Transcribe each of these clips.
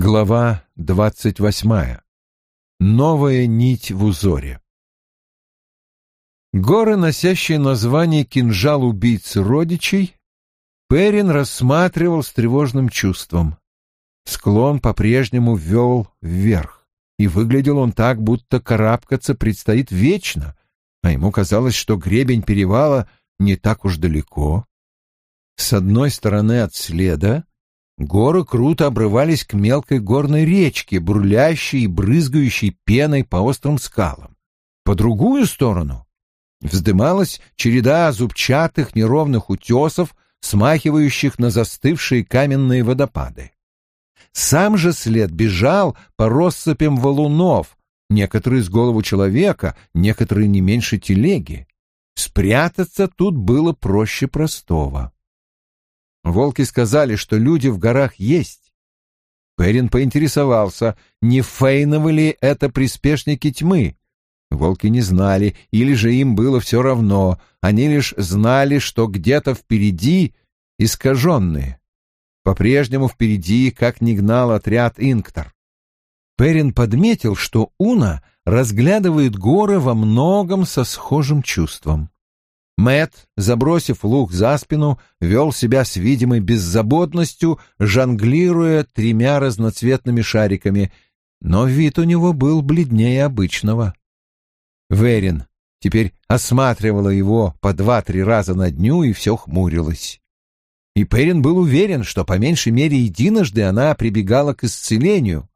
Глава двадцать восьмая. Новая нить в узоре. Горы, носящие название «Кинжал убийцы родичей», Перин рассматривал с тревожным чувством. Склон по-прежнему вел вверх, и выглядел он так, будто карабкаться предстоит вечно, а ему казалось, что гребень перевала не так уж далеко. С одной стороны от следа Горы круто обрывались к мелкой горной речке, бурлящей и брызгающей пеной по острым скалам. По другую сторону вздымалась череда зубчатых неровных утесов, смахивающих на застывшие каменные водопады. Сам же след бежал по россыпям валунов, некоторые с голову человека, некоторые не меньше телеги. Спрятаться тут было проще простого. Волки сказали, что люди в горах есть. Перин поинтересовался, не Фейновы ли это приспешники тьмы. Волки не знали, или же им было все равно, они лишь знали, что где-то впереди искаженные. По-прежнему впереди, как не гнал отряд Инктор. Перин подметил, что Уна разглядывает горы во многом со схожим чувством. Мэт, забросив лук за спину, вел себя с видимой беззаботностью, жонглируя тремя разноцветными шариками, но вид у него был бледнее обычного. Верин теперь осматривала его по два-три раза на дню и все хмурилась. И Перин был уверен, что по меньшей мере единожды она прибегала к исцелению,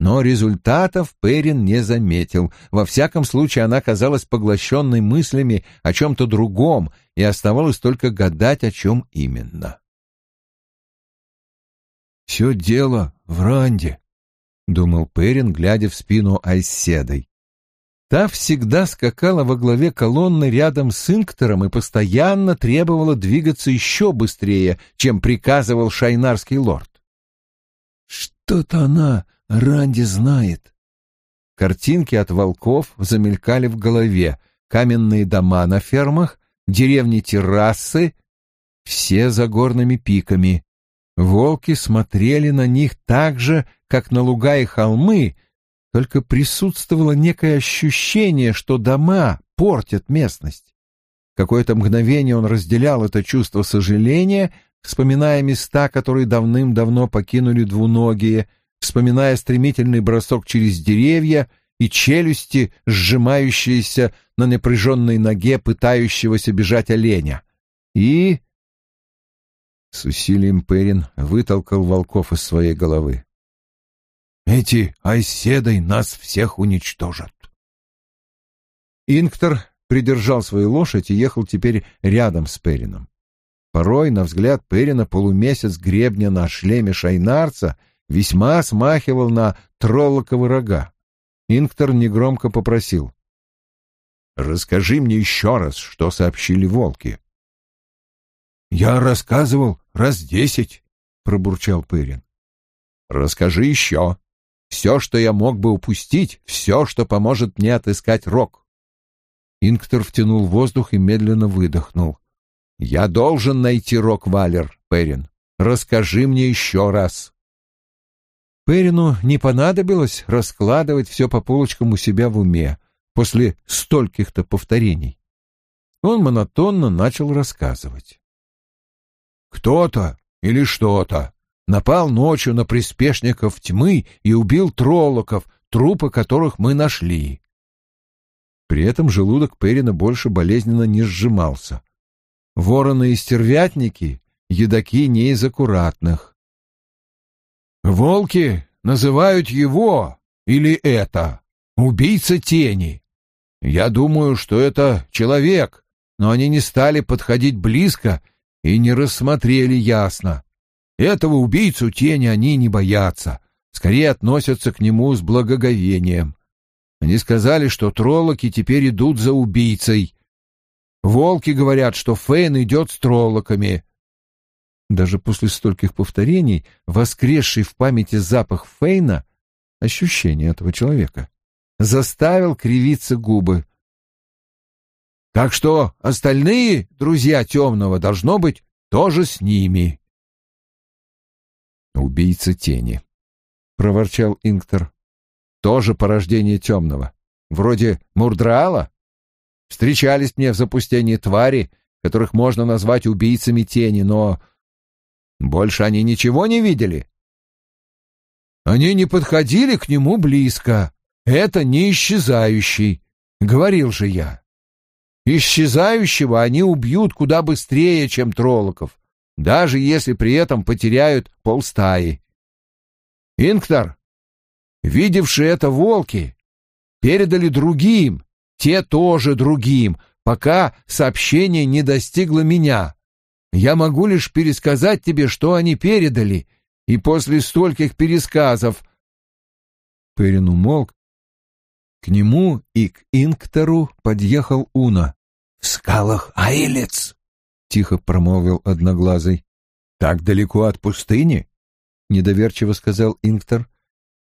но результатов Перин не заметил. Во всяком случае, она казалась поглощенной мыслями о чем-то другом, и оставалось только гадать, о чем именно. «Все дело в Ранде», — думал Перин, глядя в спину Айседой. Та всегда скакала во главе колонны рядом с Инктором и постоянно требовала двигаться еще быстрее, чем приказывал шайнарский лорд. «Что-то она Ранди знает. Картинки от волков замелькали в голове. Каменные дома на фермах, деревни-террасы, все за горными пиками. Волки смотрели на них так же, как на луга и холмы, только присутствовало некое ощущение, что дома портят местность. Какое-то мгновение он разделял это чувство сожаления, вспоминая места, которые давным-давно покинули двуногие — вспоминая стремительный бросок через деревья и челюсти, сжимающиеся на напряженной ноге пытающегося бежать оленя. И... С усилием Перин вытолкал волков из своей головы. «Эти айседой нас всех уничтожат!» Инктор придержал свою лошадь и ехал теперь рядом с Перином. Порой, на взгляд Перина, полумесяц гребня на шлеме шайнарца — весьма смахивал на троллоковы рога. Инктор негромко попросил. «Расскажи мне еще раз, что сообщили волки». «Я рассказывал раз десять», — пробурчал Пырин. «Расскажи еще. Все, что я мог бы упустить, все, что поможет мне отыскать рог». Инктор втянул воздух и медленно выдохнул. «Я должен найти рог, Валер, Перин. Расскажи мне еще раз». Перину не понадобилось раскладывать все по полочкам у себя в уме после стольких-то повторений. Он монотонно начал рассказывать. «Кто-то или что-то напал ночью на приспешников тьмы и убил троллоков, трупы которых мы нашли». При этом желудок Перина больше болезненно не сжимался. Вороны и стервятники — едоки не из аккуратных. Волки называют его или это убийца тени. Я думаю, что это человек, но они не стали подходить близко и не рассмотрели ясно. Этого убийцу тени они не боятся, скорее относятся к нему с благоговением. Они сказали, что троллоки теперь идут за убийцей. Волки говорят, что Фейн идет с троллоками, даже после стольких повторений, воскресший в памяти запах Фейна, ощущение этого человека, заставил кривиться губы. Так что остальные друзья темного должно быть тоже с ними. Убийца тени. проворчал Инктор. «Тоже порождение темного. Вроде Мурдраала. Встречались мне в запустении твари, которых можно назвать убийцами тени, но больше они ничего не видели. Они не подходили к нему близко. Это не исчезающий, говорил же я. Исчезающего они убьют куда быстрее, чем троллоков, даже если при этом потеряют полстаи. Инктор, видевшие это волки, передали другим, те тоже другим, пока сообщение не достигло меня. Я могу лишь пересказать тебе, что они передали, и после стольких пересказов...» Перин умолк. К нему и к Инктору подъехал Уна. «В скалах Айлец!» — тихо промолвил Одноглазый. «Так далеко от пустыни?» — недоверчиво сказал Инктор.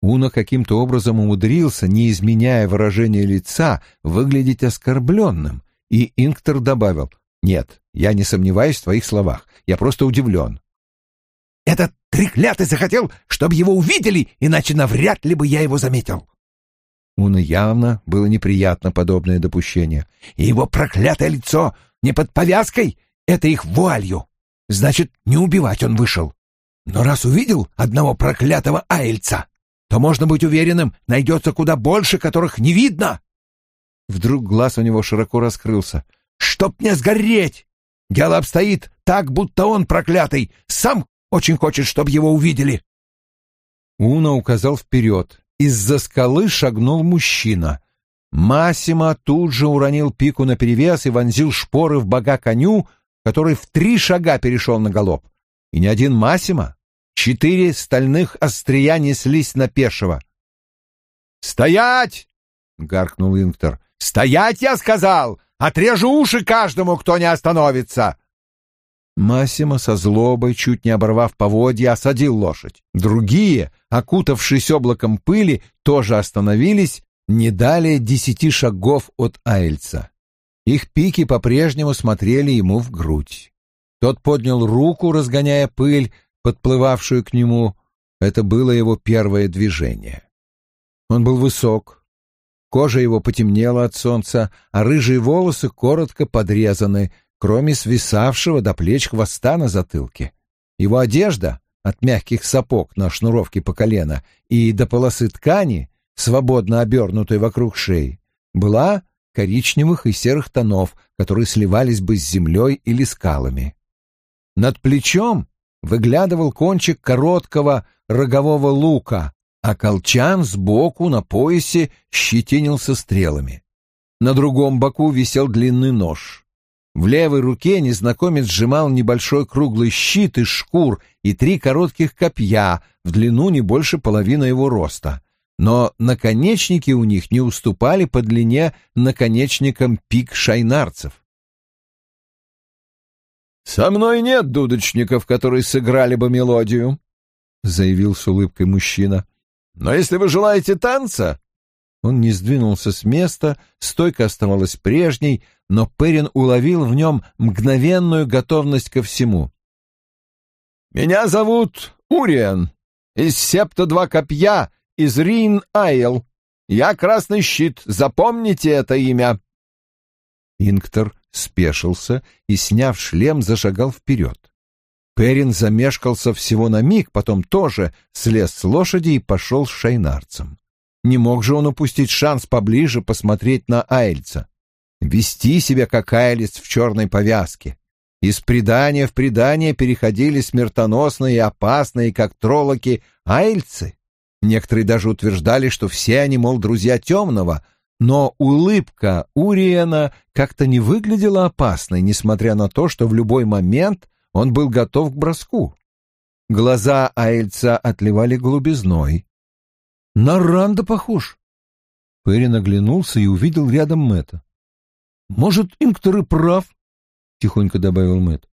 Уна каким-то образом умудрился, не изменяя выражения лица, выглядеть оскорбленным, и Инктор добавил, «Нет, я не сомневаюсь в твоих словах, я просто удивлен». «Этот треклятый захотел, чтобы его увидели, иначе навряд ли бы я его заметил». Уна явно было неприятно подобное допущение. И его проклятое лицо не под повязкой, это их вуалью. Значит, не убивать он вышел. Но раз увидел одного проклятого айльца, то можно быть уверенным, найдется куда больше, которых не видно. Вдруг глаз у него широко раскрылся. «Чтоб мне сгореть! Дело обстоит так, будто он проклятый, сам очень хочет, чтобы его увидели». Уна указал вперед. Из-за скалы шагнул мужчина. Массимо тут же уронил пику наперевес и вонзил шпоры в бога коню, который в три шага перешел на галоп. И не один Массимо, четыре стальных острия неслись на пешего. «Стоять!» — гаркнул Инктор. «Стоять, я сказал! Отрежу уши каждому, кто не остановится!» Массимо со злобой, чуть не оборвав поводья, осадил лошадь. Другие, окутавшись облаком пыли, тоже остановились не далее десяти шагов от Айльца. Их пики по-прежнему смотрели ему в грудь. Тот поднял руку, разгоняя пыль, подплывавшую к нему. Это было его первое движение. Он был высок, Кожа его потемнела от солнца, а рыжие волосы коротко подрезаны, кроме свисавшего до плеч хвоста на затылке. Его одежда, от мягких сапог на шнуровке по колено и до полосы ткани, свободно обернутой вокруг шеи, была коричневых и серых тонов, которые сливались бы с землей или скалами. Над плечом выглядывал кончик короткого рогового лука, а колчан сбоку на поясе щетинился стрелами. На другом боку висел длинный нож. В левой руке незнакомец сжимал небольшой круглый щит из шкур и три коротких копья в длину не больше половины его роста. Но наконечники у них не уступали по длине наконечникам пик шайнарцев. «Со мной нет дудочников, которые сыграли бы мелодию», — заявил с улыбкой мужчина. Но если вы желаете танца...» Он не сдвинулся с места, стойка оставалась прежней, но Перин уловил в нем мгновенную готовность ко всему. «Меня зовут Уриан, из Септа Два Копья, из Рин-Айл. Я Красный Щит, запомните это имя». Инктор спешился и, сняв шлем, зашагал вперед. Перин замешкался всего на миг, потом тоже слез с лошади и пошел с шайнарцем. Не мог же он упустить шанс поближе посмотреть на Айльца. Вести себя как Айлец в черной повязке. Из предания в предание переходили смертоносные и опасные, как троллоки, Айльцы. Некоторые даже утверждали, что все они, мол, друзья темного, но улыбка Уриена как-то не выглядела опасной, несмотря на то, что в любой момент он был готов к броску. Глаза Айльца отливали голубизной. «На Ранда похож!» Перин оглянулся и увидел рядом Мэтта. «Может, Инктор и прав?» — тихонько добавил Мэтт.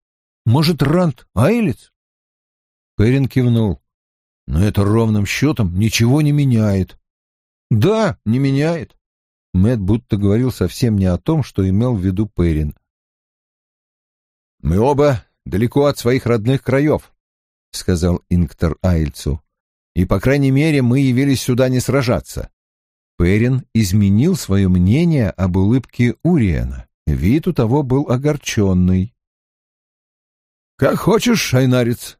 «Может, Ранд Айлец?» Перин кивнул. «Но это ровным счетом ничего не меняет». «Да, не меняет». Мэтт будто говорил совсем не о том, что имел в виду Перин. «Мы оба далеко от своих родных краев», — сказал Инктор Айльцу. и, по крайней мере, мы явились сюда не сражаться. Перин изменил свое мнение об улыбке Уриена. Вид у того был огорченный. «Как хочешь, шайнарец!»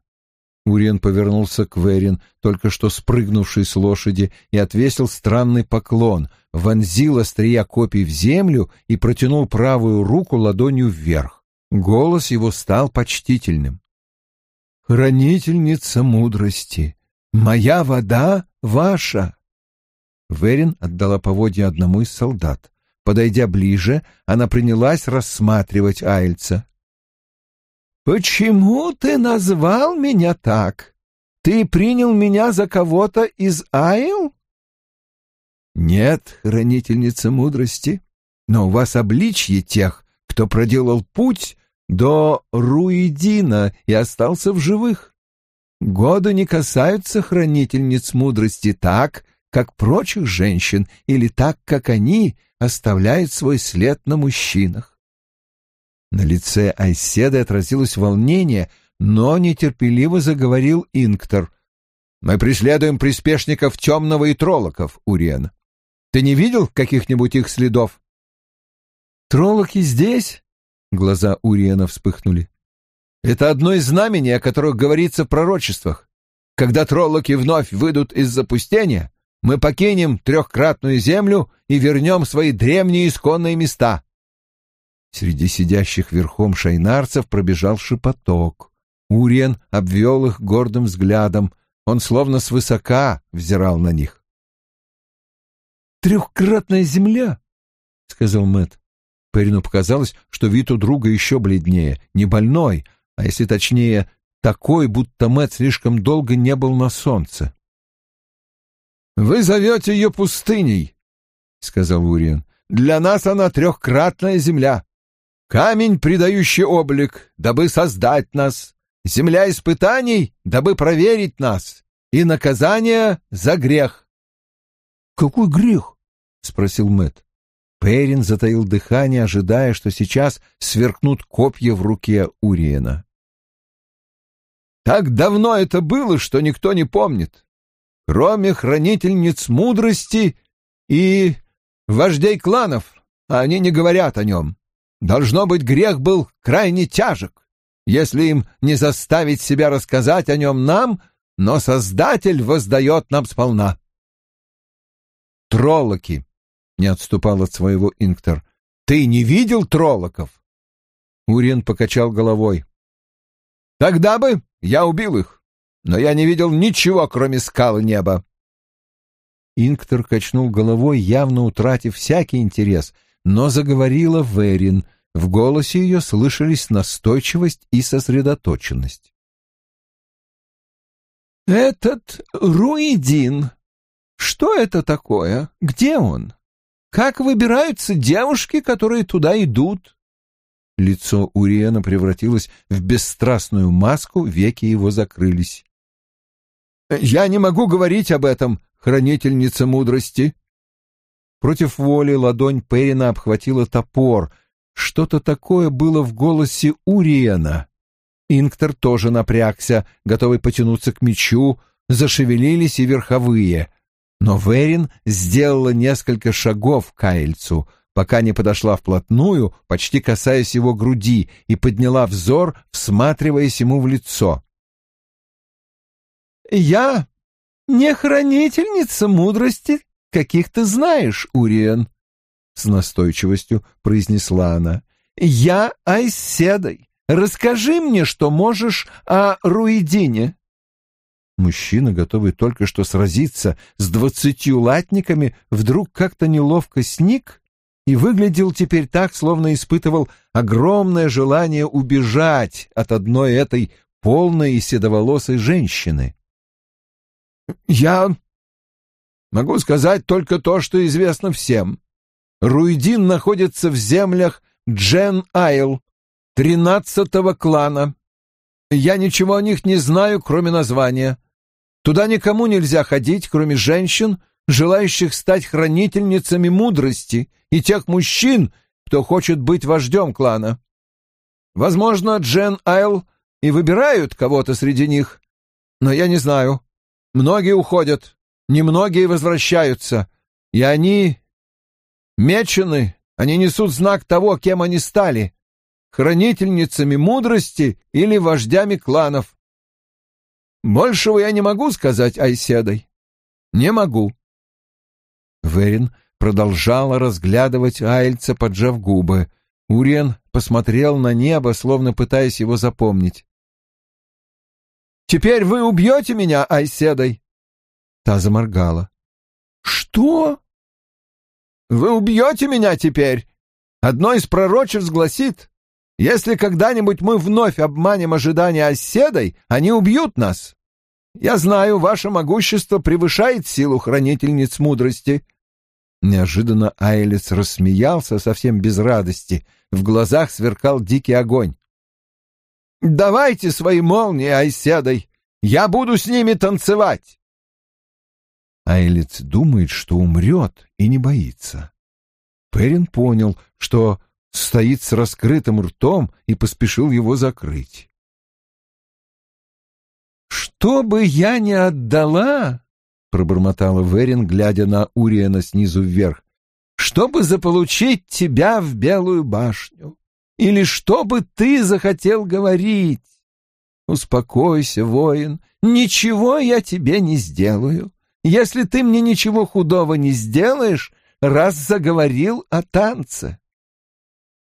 Уриен повернулся к Верин, только что спрыгнувший с лошади, и отвесил странный поклон, вонзил острия копий в землю и протянул правую руку ладонью вверх. Голос его стал почтительным. «Хранительница мудрости, моя вода ваша!» Верин отдала поводья одному из солдат. Подойдя ближе, она принялась рассматривать Айльца. «Почему ты назвал меня так? Ты принял меня за кого-то из Айл?» «Нет, хранительница мудрости, но у вас обличье тех, кто проделал путь до Руидина и остался в живых. Годы не касаются хранительниц мудрости так, как прочих женщин, или так, как они оставляют свой след на мужчинах. На лице Айседы отразилось волнение, но нетерпеливо заговорил Инктор. «Мы преследуем приспешников темного и троллоков, Уриен. Ты не видел каких-нибудь их следов?» «Троллоки здесь?» — глаза Уриена вспыхнули. «Это одно из знамений, о которых говорится в пророчествах. Когда троллоки вновь выйдут из запустения, мы покинем трехкратную землю и вернем свои древние исконные места. Среди сидящих верхом шайнарцев пробежал шепоток. Уриен обвел их гордым взглядом. Он словно свысока взирал на них. «Трехкратная земля!» — сказал Мэт. Перину показалось, что вид у друга еще бледнее, не больной, а если точнее, такой, будто Мэт слишком долго не был на солнце. «Вы зовете ее пустыней», — сказал Уриен. «Для нас она трехкратная земля. Камень, придающий облик, дабы создать нас. Земля испытаний, дабы проверить нас. И наказание за грех». «Какой грех?» — спросил Мэт. Перин затаил дыхание, ожидая, что сейчас сверкнут копья в руке Уриена. «Так давно это было, что никто не помнит кроме хранительниц мудрости и вождей кланов, а они не говорят о нем. Должно быть, грех был крайне тяжек, если им не заставить себя рассказать о нем нам, но Создатель воздает нам сполна. Троллоки, — не отступал от своего Инктор, — ты не видел троллоков? Урин покачал головой. Тогда бы я убил их но я не видел ничего, кроме скал и неба. Инктор качнул головой, явно утратив всякий интерес, но заговорила Верин. В голосе ее слышались настойчивость и сосредоточенность. «Этот Руидин, что это такое? Где он? Как выбираются девушки, которые туда идут?» Лицо Уриена превратилось в бесстрастную маску, веки его закрылись. Я не могу говорить об этом, хранительница мудрости. Против воли ладонь Перина обхватила топор. Что-то такое было в голосе Уриена. Инктор тоже напрягся, готовый потянуться к мечу, зашевелились и верховые. Но Верин сделала несколько шагов к Айльцу, пока не подошла вплотную, почти касаясь его груди, и подняла взор, всматриваясь ему в лицо. «Я не хранительница мудрости, каких ты знаешь, Уриен», — с настойчивостью произнесла она. «Я Айседой. Расскажи мне, что можешь о Руидине». Мужчина, готовый только что сразиться с двадцатью латниками, вдруг как-то неловко сник и выглядел теперь так, словно испытывал огромное желание убежать от одной этой полной и седоволосой женщины. Я могу сказать только то, что известно всем. Руидин находится в землях Джен-Айл, тринадцатого клана. Я ничего о них не знаю, кроме названия. Туда никому нельзя ходить, кроме женщин, желающих стать хранительницами мудрости, и тех мужчин, кто хочет быть вождем клана. Возможно, Джен Айл и выбирают кого-то среди них, но я не знаю. Многие уходят, немногие возвращаются, и они мечены, они несут знак того, кем они стали, хранительницами мудрости или вождями кланов. Большего я не могу сказать Айседой. Не могу. Верин продолжала разглядывать Айльца, поджав губы. Уриен посмотрел на небо, словно пытаясь его запомнить. «Теперь вы убьете меня, Айседой?» Та заморгала. «Что?» «Вы убьете меня теперь? Одно из пророчеств гласит, если когда-нибудь мы вновь обманем ожидания оседой, они убьют нас. Я знаю, ваше могущество превышает силу хранительниц мудрости». Неожиданно Айлец рассмеялся совсем без радости. В глазах сверкал дикий огонь. «Давайте свои молнии, Айседой! Я буду с ними танцевать!» Айлец думает, что умрет и не боится. Перин понял, что стоит с раскрытым ртом и поспешил его закрыть. «Что бы я ни отдала, — пробормотала Верин, глядя на Уриена снизу вверх, — чтобы заполучить тебя в Белую башню, или чтобы ты захотел говорить. Успокойся, воин, ничего я тебе не сделаю. Если ты мне ничего худого не сделаешь, раз заговорил о танце.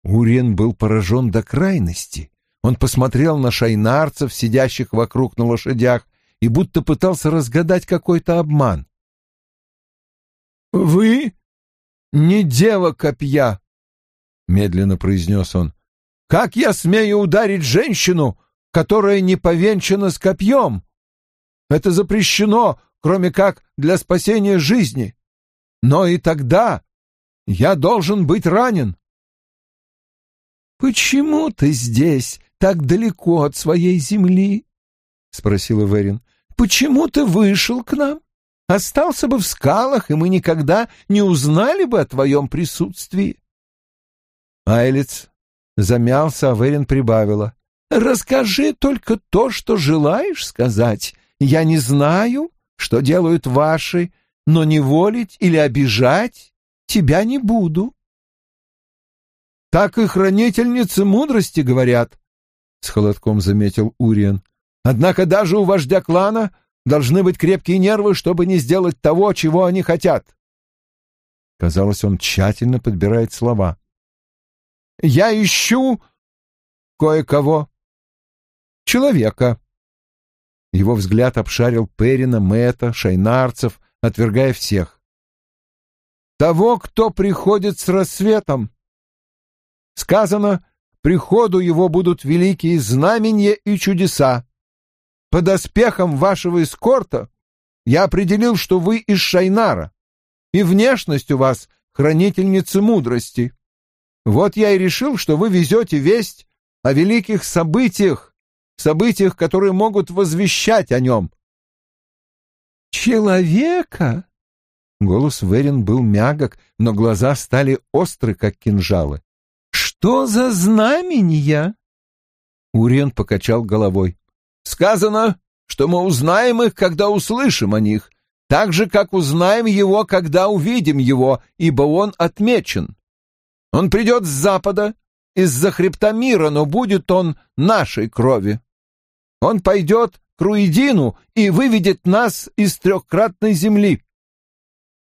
Урен был поражен до крайности. Он посмотрел на шайнарцев, сидящих вокруг на лошадях, и будто пытался разгадать какой-то обман. «Вы не дева копья», — медленно произнес он. «Как я смею ударить женщину, которая не повенчана с копьем? Это запрещено, кроме как для спасения жизни. Но и тогда я должен быть ранен. «Почему ты здесь, так далеко от своей земли?» — спросила Верин. «Почему ты вышел к нам? Остался бы в скалах, и мы никогда не узнали бы о твоем присутствии». Айлец замялся, а Верин прибавила. «Расскажи только то, что желаешь сказать. Я не знаю, что делают ваши, но не волить или обижать тебя не буду». Так и хранительницы мудрости говорят, — с холодком заметил Уриен. Однако даже у вождя клана должны быть крепкие нервы, чтобы не сделать того, чего они хотят. Казалось, он тщательно подбирает слова. «Я ищу кое-кого. Человека». Его взгляд обшарил Перина, Мэтта, шайнарцев, отвергая всех. «Того, кто приходит с рассветом. Сказано, приходу его будут великие знамения и чудеса. Под оспехом вашего эскорта я определил, что вы из Шайнара, и внешность у вас хранительницы мудрости. Вот я и решил, что вы везете весть о великих событиях, событиях, которые могут возвещать о нем. «Человека?» Голос Верин был мягок, но глаза стали остры, как кинжалы. Что за знамения? Уриен покачал головой. Сказано, что мы узнаем их, когда услышим о них, так же, как узнаем его, когда увидим его, ибо он отмечен. Он придет с запада, из-за хребта мира, но будет он нашей крови. Он пойдет к Руидину и выведет нас из трехкратной земли.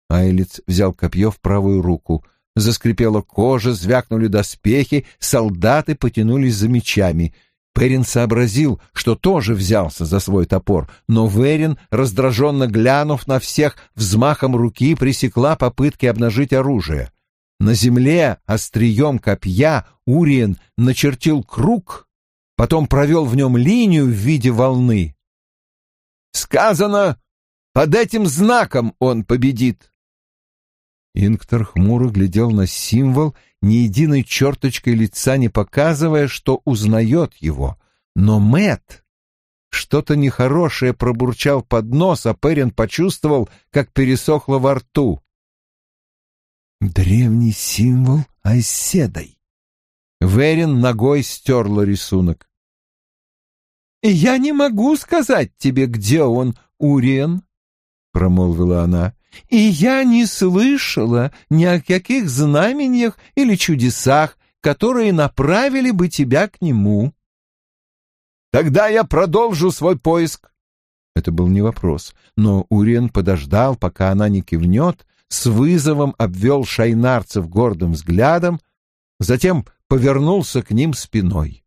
Айлиц взял копье в правую руку — Заскрипела кожа, звякнули доспехи, солдаты потянулись за мечами. Перин сообразил, что тоже взялся за свой топор, но Верин, раздраженно глянув на всех, взмахом руки пресекла попытки обнажить оружие. На земле острием копья Уриен начертил круг, потом провел в нем линию в виде волны. «Сказано, под этим знаком он победит!» Инктор хмуро глядел на символ, ни единой черточкой лица не показывая, что узнает его. Но Мэт что-то нехорошее пробурчал под нос, а Перин почувствовал, как пересохло во рту. «Древний символ Айседой». Верин ногой стерла рисунок. «Я не могу сказать тебе, где он Уриен, — промолвила она, — и я не слышала ни о каких знамениях или чудесах, которые направили бы тебя к нему. Тогда я продолжу свой поиск. Это был не вопрос, но Уриен подождал, пока она не кивнет, с вызовом обвел шайнарцев гордым взглядом, затем повернулся к ним спиной.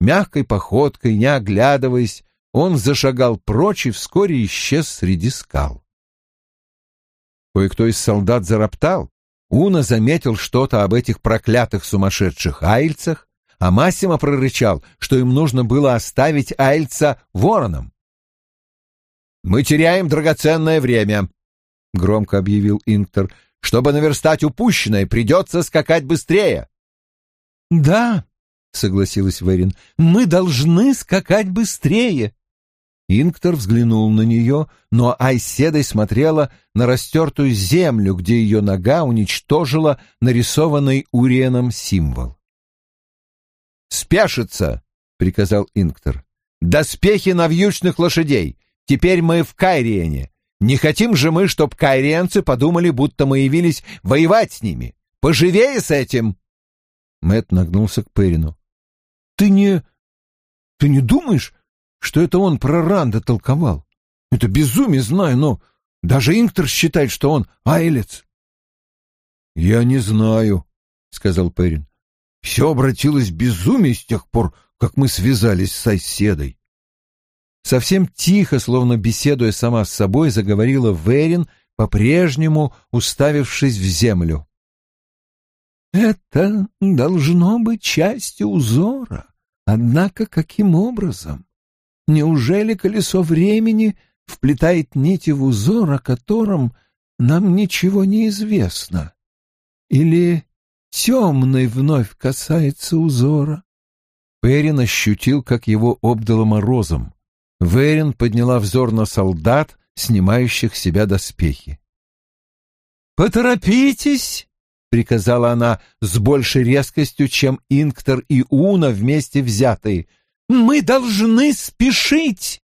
Мягкой походкой, не оглядываясь, он зашагал прочь и вскоре исчез среди скал. Кое-кто из солдат зароптал. Уна заметил что-то об этих проклятых сумасшедших айльцах, а Массимо прорычал, что им нужно было оставить айльца вороном. «Мы теряем драгоценное время», — громко объявил Инктор. «Чтобы наверстать упущенное, придется скакать быстрее». «Да», — согласилась Верин, — «мы должны скакать быстрее». Инктор взглянул на нее, но Айседой смотрела на растертую землю, где ее нога уничтожила нарисованный Уриеном символ. «Спешится!» — приказал Инктор. «Доспехи навьючных лошадей! Теперь мы в Кайриене. Не хотим же мы, чтоб кайриенцы подумали, будто мы явились воевать с ними. Поживее с этим!» Мэт нагнулся к Перину. «Ты не... ты не думаешь, что это он про Ранда толковал? Это безумие, знаю, но даже Инктор считает, что он айлец». «Я не знаю», — сказал Перин. «Все обратилось в безумие с тех пор, как мы связались с соседой. Совсем тихо, словно беседуя сама с собой, заговорила Верин, по-прежнему уставившись в землю. «Это должно быть частью узора. Однако каким образом? Неужели колесо времени вплетает нити в узор, о котором нам ничего не известно? Или темный вновь касается узора?» Перин ощутил, как его обдало морозом. Верин подняла взор на солдат, снимающих с себя доспехи. «Поторопитесь!» — приказала она с большей резкостью, чем Инктор и Уна вместе взятые. «Мы должны спешить!»